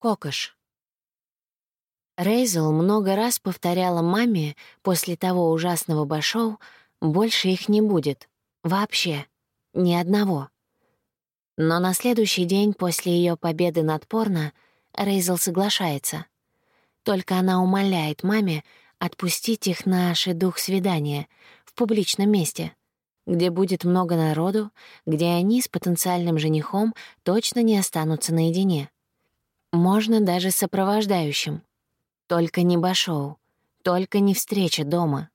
Кокош. Рейзел много раз повторяла маме после того ужасного башоу, больше их не будет. Вообще. Ни одного. Но на следующий день после ее победы над порно Рейзел соглашается. Только она умоляет маме отпустить их на дух свидания в публичном месте, где будет много народу, где они с потенциальным женихом точно не останутся наедине. Можно даже сопровождающим. Только не башоу, только не встреча дома.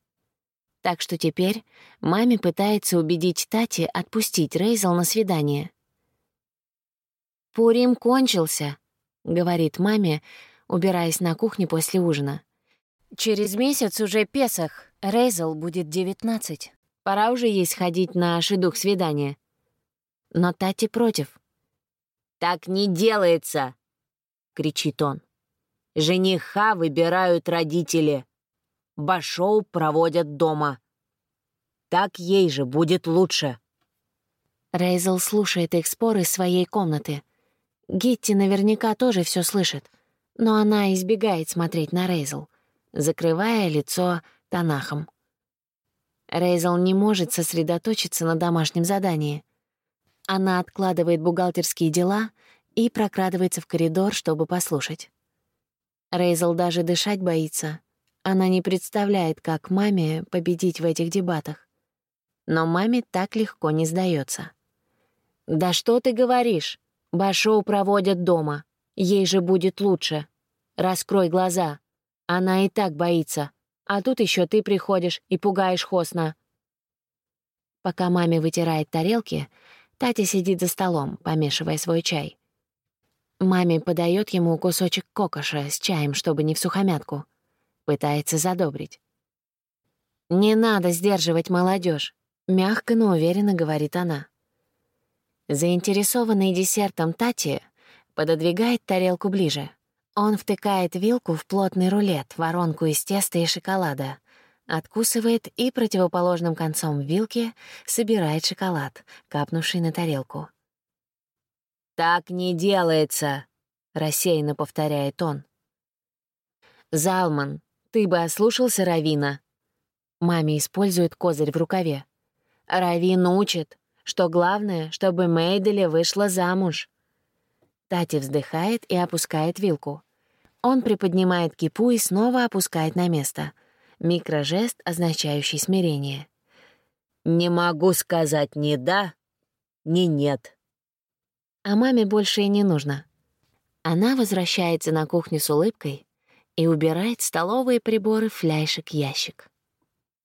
Так что теперь маме пытается убедить Тати отпустить Рейзел на свидание. «Пурим кончился», — говорит маме, убираясь на кухне после ужина. «Через месяц уже Песах, Рейзел будет девятнадцать. Пора уже ей сходить на шедух свидания». Но Тати против. «Так не делается!» — кричит он. «Жениха выбирают родители. Башоу проводят дома. Так ей же будет лучше». Рейзел слушает их споры из своей комнаты. Гитти наверняка тоже все слышит, но она избегает смотреть на Рейзел, закрывая лицо Танахом. Рейзел не может сосредоточиться на домашнем задании. Она откладывает бухгалтерские дела — и прокрадывается в коридор, чтобы послушать. Рейзел даже дышать боится. Она не представляет, как маме победить в этих дебатах. Но маме так легко не сдается. «Да что ты говоришь? Башоу проводят дома. Ей же будет лучше. Раскрой глаза. Она и так боится. А тут еще ты приходишь и пугаешь Хосна». Пока маме вытирает тарелки, Татя сидит за столом, помешивая свой чай. Маме подает ему кусочек кокоша с чаем, чтобы не в сухомятку. Пытается задобрить. «Не надо сдерживать молодежь, мягко, но уверенно говорит она. Заинтересованный десертом Тати пододвигает тарелку ближе. Он втыкает вилку в плотный рулет, воронку из теста и шоколада, откусывает и противоположным концом вилки собирает шоколад, капнувший на тарелку. «Так не делается», — рассеянно повторяет он. «Залман, ты бы ослушался Равина». Маме использует козырь в рукаве. «Равин учит, что главное, чтобы Мейдели вышла замуж». Тати вздыхает и опускает вилку. Он приподнимает кипу и снова опускает на место. Микрожест, означающий смирение. «Не могу сказать ни да, ни нет», а маме больше и не нужно. Она возвращается на кухню с улыбкой и убирает столовые приборы в фляйшек-ящик.